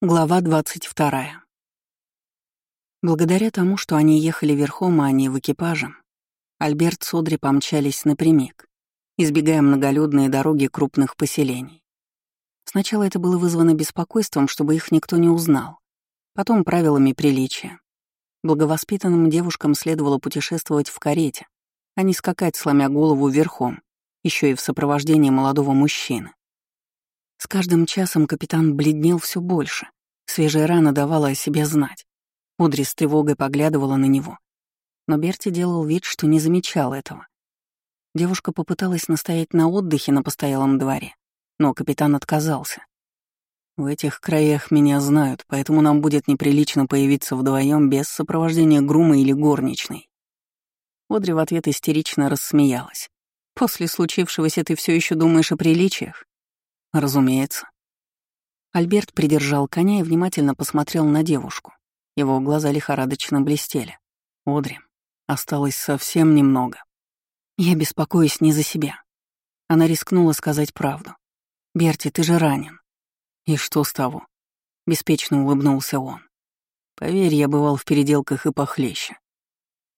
Глава 22. Благодаря тому, что они ехали верхом, а не в экипаже, Альберт с Одри помчались напрямик, избегая многолюдные дороги крупных поселений. Сначала это было вызвано беспокойством, чтобы их никто не узнал, потом правилами приличия. Благовоспитанным девушкам следовало путешествовать в карете, а не скакать, сломя голову верхом, еще и в сопровождении молодого мужчины. С каждым часом капитан бледнел все больше. Свежая рана давала о себе знать. Одри с тревогой поглядывала на него. Но Берти делал вид, что не замечал этого. Девушка попыталась настоять на отдыхе на постоялом дворе, но капитан отказался. «В этих краях меня знают, поэтому нам будет неприлично появиться вдвоем без сопровождения грума или горничной». Одри в ответ истерично рассмеялась. «После случившегося ты все еще думаешь о приличиях? Разумеется. Альберт придержал коня и внимательно посмотрел на девушку. Его глаза лихорадочно блестели. Одри, осталось совсем немного. Я беспокоюсь не за себя. Она рискнула сказать правду. «Берти, ты же ранен». «И что с того?» Беспечно улыбнулся он. «Поверь, я бывал в переделках и похлеще.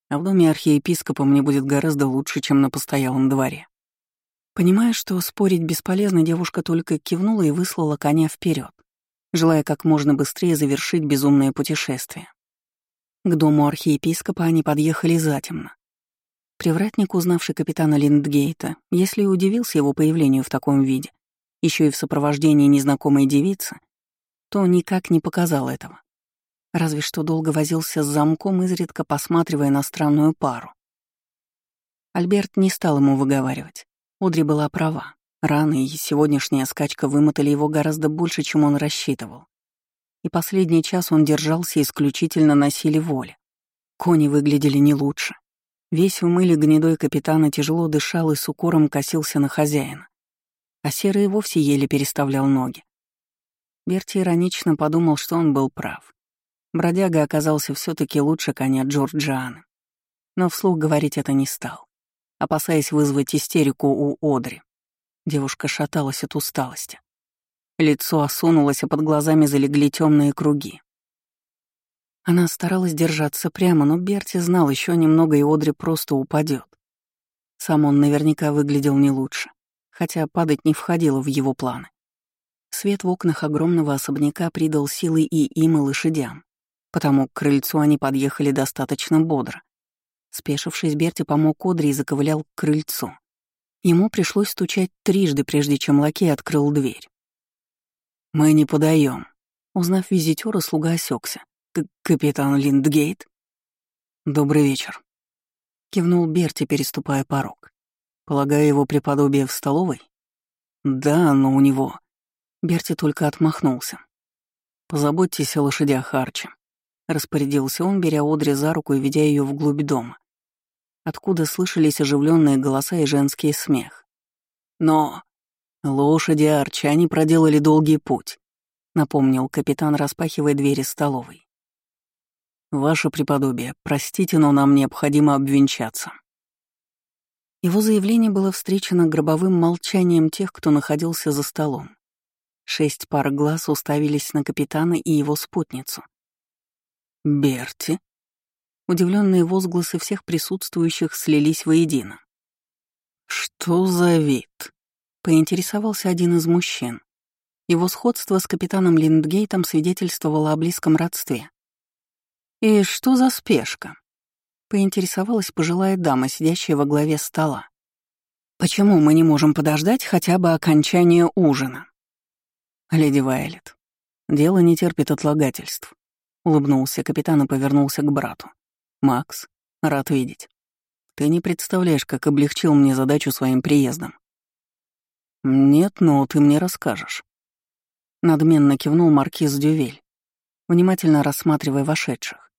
А в доме архиепископа мне будет гораздо лучше, чем на постоялом дворе. Понимая, что спорить бесполезно, девушка только кивнула и выслала коня вперед, желая как можно быстрее завершить безумное путешествие. К дому архиепископа они подъехали затемно. Привратник, узнавший капитана Линдгейта, если и удивился его появлению в таком виде, еще и в сопровождении незнакомой девицы, то никак не показал этого. Разве что долго возился с замком, изредка посматривая на странную пару. Альберт не стал ему выговаривать. Одри была права. Раны и сегодняшняя скачка вымотали его гораздо больше, чем он рассчитывал. И последний час он держался исключительно на силе воли. Кони выглядели не лучше. Весь в мыле гнедой капитана тяжело дышал и с укором косился на хозяина. А серый вовсе еле переставлял ноги. Берти иронично подумал, что он был прав. Бродяга оказался все таки лучше коня Джорджианы. Но вслух говорить это не стал опасаясь вызвать истерику у Одри. Девушка шаталась от усталости. Лицо осунулось, а под глазами залегли темные круги. Она старалась держаться прямо, но Берти знал еще немного, и Одри просто упадет. Сам он наверняка выглядел не лучше, хотя падать не входило в его планы. Свет в окнах огромного особняка придал силы и им, и лошадям, потому к крыльцу они подъехали достаточно бодро. Спешившись, Берти помог Одри и заковылял к крыльцу. Ему пришлось стучать трижды, прежде чем лакей открыл дверь. «Мы не подаем. Узнав визитера, слуга осекся. «Капитан Линдгейт?» «Добрый вечер», — кивнул Берти, переступая порог. «Полагаю, его преподобие в столовой?» «Да, но у него...» Берти только отмахнулся. «Позаботьтесь о лошадях Арчи», — распорядился он, беря Одри за руку и ведя ее вглубь дома откуда слышались оживленные голоса и женский смех. Но лошади арчане проделали долгий путь, напомнил капитан, распахивая двери столовой. Ваше преподобие, простите, но нам необходимо обвенчаться. Его заявление было встречено гробовым молчанием тех, кто находился за столом. Шесть пар глаз уставились на капитана и его спутницу. «Берти?» Удивленные возгласы всех присутствующих слились воедино. «Что за вид?» — поинтересовался один из мужчин. Его сходство с капитаном Линдгейтом свидетельствовало о близком родстве. «И что за спешка?» — поинтересовалась пожилая дама, сидящая во главе стола. «Почему мы не можем подождать хотя бы окончания ужина?» «Леди Вайлет, дело не терпит отлагательств», — улыбнулся капитан и повернулся к брату. «Макс, рад видеть. Ты не представляешь, как облегчил мне задачу своим приездом». «Нет, но ты мне расскажешь». Надменно кивнул маркиз Дювель, внимательно рассматривая вошедших.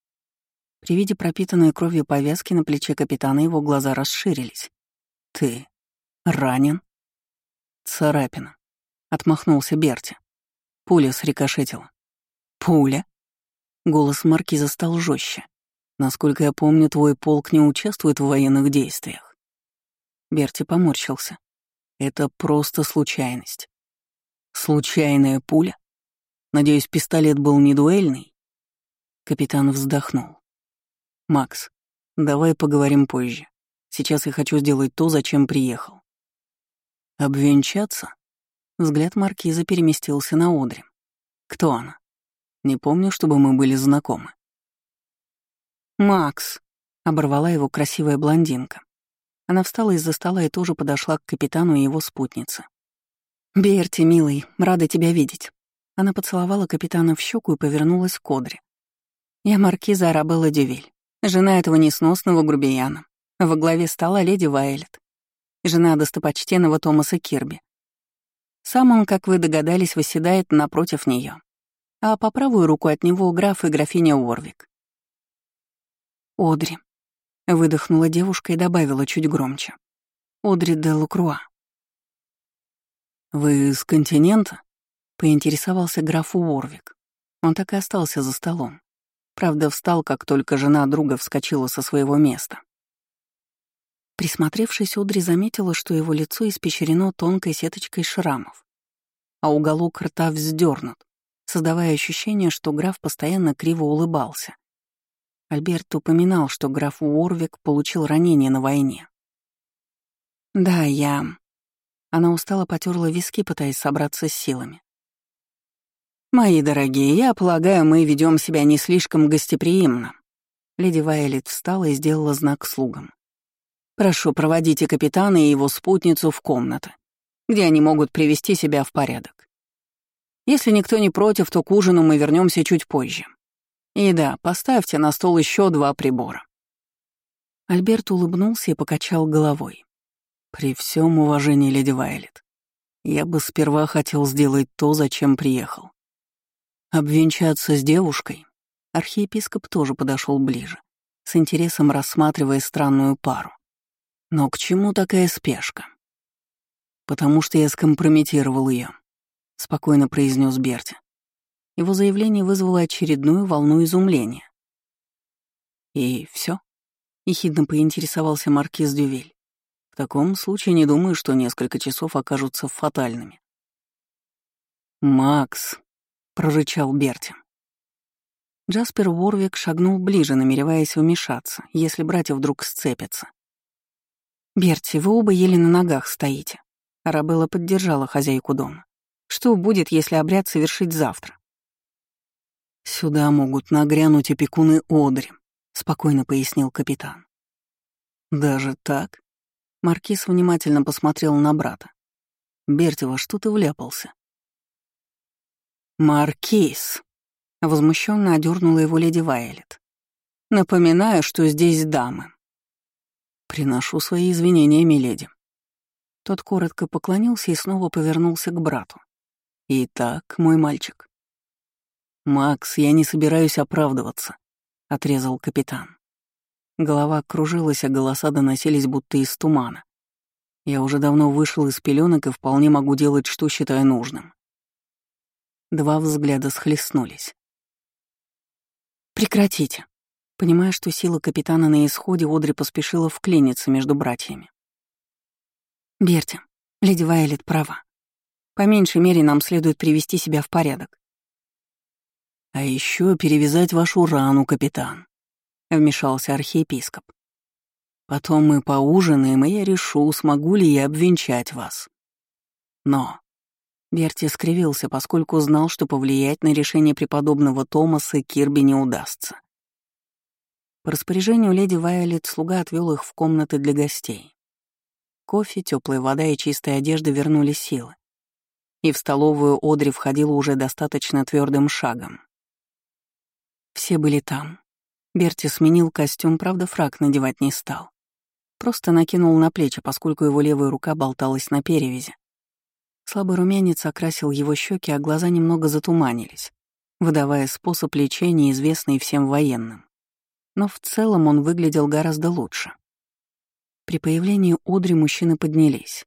При виде пропитанной кровью повязки на плече капитана его глаза расширились. «Ты ранен?» «Царапина», — отмахнулся Берти. Пуля срикошетила. «Пуля?» Голос маркиза стал жестче. Насколько я помню, твой полк не участвует в военных действиях. Берти поморщился. Это просто случайность. Случайная пуля? Надеюсь, пистолет был не дуэльный?» Капитан вздохнул. «Макс, давай поговорим позже. Сейчас я хочу сделать то, зачем приехал». «Обвенчаться?» Взгляд маркиза переместился на Одри. «Кто она?» «Не помню, чтобы мы были знакомы». «Макс», — оборвала его красивая блондинка. Она встала из-за стола и тоже подошла к капитану и его спутнице. «Берти, милый, рада тебя видеть». Она поцеловала капитана в щеку и повернулась к Одре. «Я маркиза Арабелла Дювиль, жена этого несносного грубияна. Во главе стола леди Вайлет, жена достопочтенного Томаса Кирби. Сам он, как вы догадались, восседает напротив нее, а по правую руку от него граф и графиня Уорвик. «Одри», — выдохнула девушка и добавила чуть громче. «Одри де Лукруа». «Вы с континента?» — поинтересовался граф Уорвик. Он так и остался за столом. Правда, встал, как только жена друга вскочила со своего места. Присмотревшись, Одри заметила, что его лицо испещрено тонкой сеточкой шрамов, а уголок рта вздернут, создавая ощущение, что граф постоянно криво улыбался. Альберт упоминал, что граф Уорвик получил ранение на войне. «Да, я...» Она устало потерла виски, пытаясь собраться с силами. «Мои дорогие, я полагаю, мы ведем себя не слишком гостеприимно». Леди Вайолет встала и сделала знак слугам. «Прошу, проводите капитана и его спутницу в комнаты, где они могут привести себя в порядок. Если никто не против, то к ужину мы вернемся чуть позже. И да, поставьте на стол еще два прибора». Альберт улыбнулся и покачал головой. При всем уважении, леди Вайлет, я бы сперва хотел сделать то, зачем приехал. Обвенчаться с девушкой. Архиепископ тоже подошел ближе, с интересом рассматривая странную пару. Но к чему такая спешка? Потому что я скомпрометировал ее, спокойно произнес Берти. Его заявление вызвало очередную волну изумления. И все? ехидно поинтересовался маркиз Дювель. В таком случае не думаю, что несколько часов окажутся фатальными. «Макс», — прорычал Берти. Джаспер Ворвик шагнул ближе, намереваясь вмешаться, если братья вдруг сцепятся. «Берти, вы оба еле на ногах стоите». Арабелла поддержала хозяйку дома. «Что будет, если обряд совершить завтра?» «Сюда могут нагрянуть опекуны Одри», — спокойно пояснил капитан. «Даже так?» Маркиз внимательно посмотрел на брата. «Берти, во что ты вляпался?» «Маркиз!» — возмущенно одернула его леди Вайлет. «Напоминаю, что здесь дамы». «Приношу свои извинения, миледи». Тот коротко поклонился и снова повернулся к брату. «Итак, мой мальчик». «Макс, я не собираюсь оправдываться», — отрезал капитан. Голова кружилась, а голоса доносились будто из тумана. Я уже давно вышел из пеленок и вполне могу делать, что считаю нужным. Два взгляда схлестнулись. «Прекратите!» Понимая, что сила капитана на исходе, Одри поспешила вклиниться между братьями. «Берти, леди Вайлет права. По меньшей мере нам следует привести себя в порядок». «А еще перевязать вашу рану, капитан», вмешался архиепископ. Потом мы поужинаем, и я решу, смогу ли я обвенчать вас. Но Берти скривился, поскольку знал, что повлиять на решение преподобного Томаса Кирби не удастся. По распоряжению леди Вайолет слуга отвел их в комнаты для гостей. Кофе, теплая вода и чистая одежда вернули силы. И в столовую Одри входила уже достаточно твердым шагом. Все были там, Берти сменил костюм, правда, фраг надевать не стал. Просто накинул на плечи, поскольку его левая рука болталась на перевязи. Слабый румянец окрасил его щеки, а глаза немного затуманились, выдавая способ лечения, известный всем военным. Но в целом он выглядел гораздо лучше. При появлении Одри мужчины поднялись.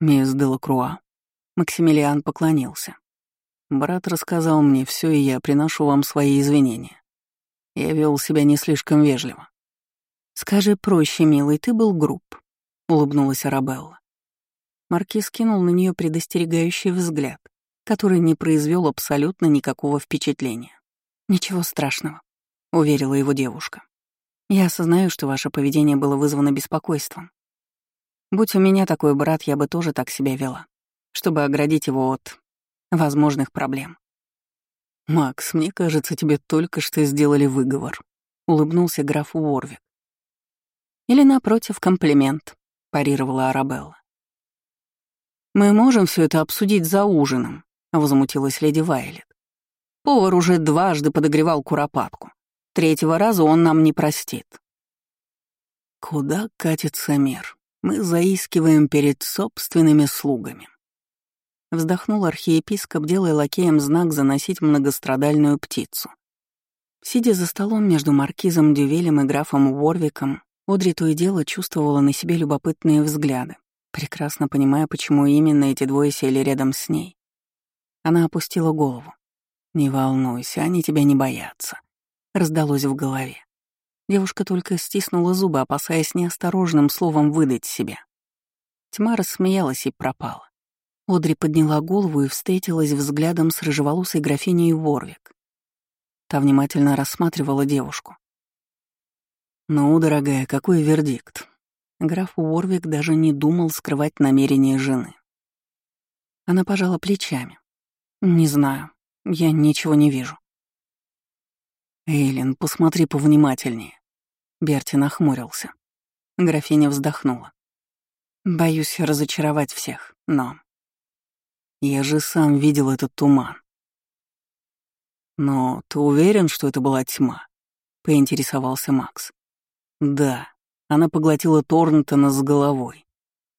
«Мисс Делакруа», Максимилиан поклонился. «Брат рассказал мне все, и я приношу вам свои извинения. Я вел себя не слишком вежливо. «Скажи проще, милый, ты был груб», — улыбнулась Арабелла. Маркиз кинул на нее предостерегающий взгляд, который не произвел абсолютно никакого впечатления. «Ничего страшного», — уверила его девушка. «Я осознаю, что ваше поведение было вызвано беспокойством. Будь у меня такой брат, я бы тоже так себя вела, чтобы оградить его от возможных проблем. «Макс, мне кажется, тебе только что сделали выговор», — улыбнулся граф Уорвик. «Или, напротив, комплимент», — парировала Арабелла. «Мы можем все это обсудить за ужином», — возмутилась леди Вайлет. «Повар уже дважды подогревал куропатку. Третьего раза он нам не простит». «Куда катится мир? Мы заискиваем перед собственными слугами», Вздохнул архиепископ, делая лакеем знак заносить многострадальную птицу. Сидя за столом между маркизом Дювелем и графом Уорвиком, Одри то и дело чувствовала на себе любопытные взгляды, прекрасно понимая, почему именно эти двое сели рядом с ней. Она опустила голову. «Не волнуйся, они тебя не боятся», — раздалось в голове. Девушка только стиснула зубы, опасаясь неосторожным словом выдать себя. Тьма рассмеялась и пропала. Одри подняла голову и встретилась взглядом с рыжеволосой графиней Ворвик. Та внимательно рассматривала девушку. «Ну, дорогая, какой вердикт?» Граф Уорвик даже не думал скрывать намерения жены. Она пожала плечами. «Не знаю. Я ничего не вижу». «Эйлин, посмотри повнимательнее». Берти нахмурился. Графиня вздохнула. «Боюсь разочаровать всех, но я же сам видел этот туман. Но ты уверен, что это была тьма? Поинтересовался Макс. Да, она поглотила Торнтона с головой.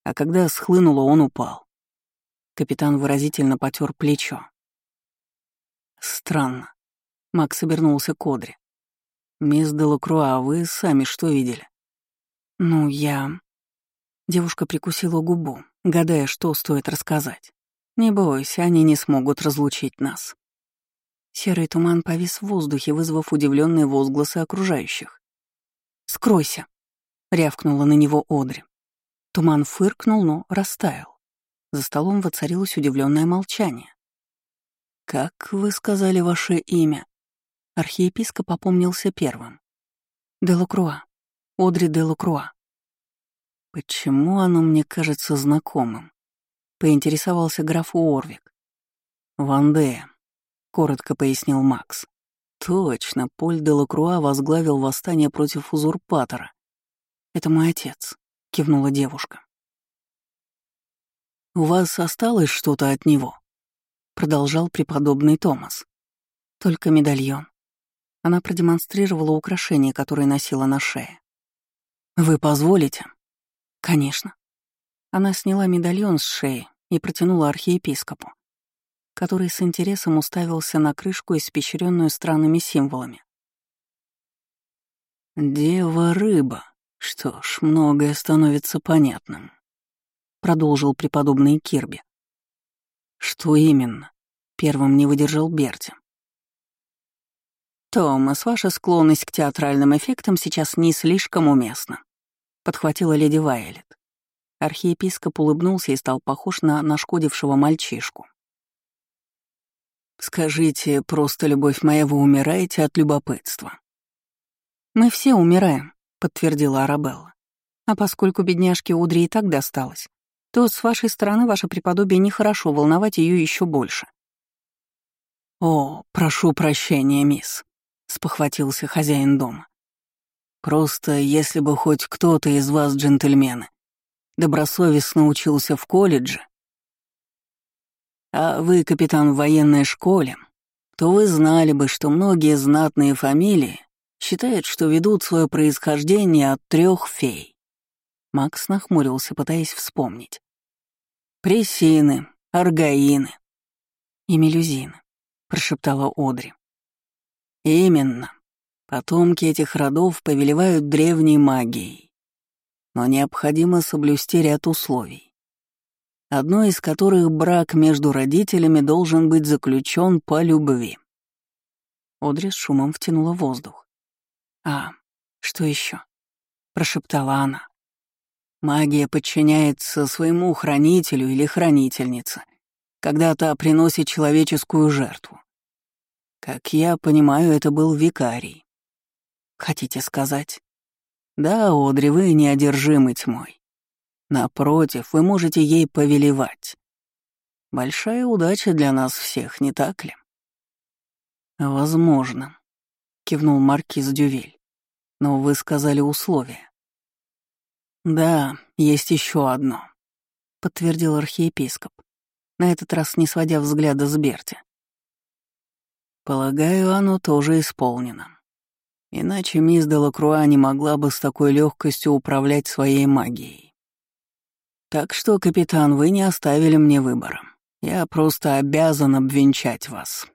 А когда схлынула, он упал. Капитан выразительно потер плечо. Странно. Макс обернулся к Одре. «Мисс Делакруа, а вы сами что видели?» «Ну, я...» Девушка прикусила губу, гадая, что стоит рассказать. Не бойся, они не смогут разлучить нас. Серый туман повис в воздухе, вызвав удивленные возгласы окружающих. «Скройся!» — рявкнула на него Одри. Туман фыркнул, но растаял. За столом воцарилось удивленное молчание. «Как вы сказали ваше имя?» Архиепископ опомнился первым. «Делакруа. Одри Делакруа». «Почему оно мне кажется знакомым?» Поинтересовался граф Уорвик. «Вандея», — коротко пояснил Макс. «Точно, Поль де Лакруа возглавил восстание против узурпатора». «Это мой отец», — кивнула девушка. «У вас осталось что-то от него?» — продолжал преподобный Томас. «Только медальон». Она продемонстрировала украшение, которое носила на шее. «Вы позволите?» «Конечно». Она сняла медальон с шеи и протянула архиепископу, который с интересом уставился на крышку, испещренную странными символами. «Дева-рыба. Что ж, многое становится понятным», — продолжил преподобный Кирби. «Что именно?» — первым не выдержал Берти. «Томас, ваша склонность к театральным эффектам сейчас не слишком уместна», — подхватила леди Вайлет. Архиепископ улыбнулся и стал похож на нашкодившего мальчишку. «Скажите, просто, любовь моя, вы умираете от любопытства?» «Мы все умираем», — подтвердила Арабелла. «А поскольку бедняжке Удри и так досталось, то с вашей стороны ваше преподобие нехорошо волновать ее еще больше». «О, прошу прощения, мисс», — спохватился хозяин дома. «Просто если бы хоть кто-то из вас, джентльмены, добросовестно учился в колледже, а вы капитан в военной школе, то вы знали бы, что многие знатные фамилии считают, что ведут свое происхождение от трех фей. Макс нахмурился, пытаясь вспомнить. Пресины, аргаины и мелюзины, прошептала Одри. Именно. Потомки этих родов повелевают древней магией но необходимо соблюсти ряд условий. Одно из которых брак между родителями должен быть заключен по любви. Одри с шумом втянула воздух. «А, что еще? прошептала она. «Магия подчиняется своему хранителю или хранительнице когда та приносит человеческую жертву. Как я понимаю, это был викарий. Хотите сказать? Да, Одри, вы неодержимы тьмой. Напротив, вы можете ей повелевать. Большая удача для нас всех, не так ли? Возможно, кивнул маркиз Дювель. Но вы сказали условия. Да, есть еще одно, подтвердил архиепископ, на этот раз не сводя взгляда с Берти. Полагаю, оно тоже исполнено. Иначе мисс Делакруа не могла бы с такой легкостью управлять своей магией. Так что, капитан, вы не оставили мне выбора. Я просто обязан обвенчать вас.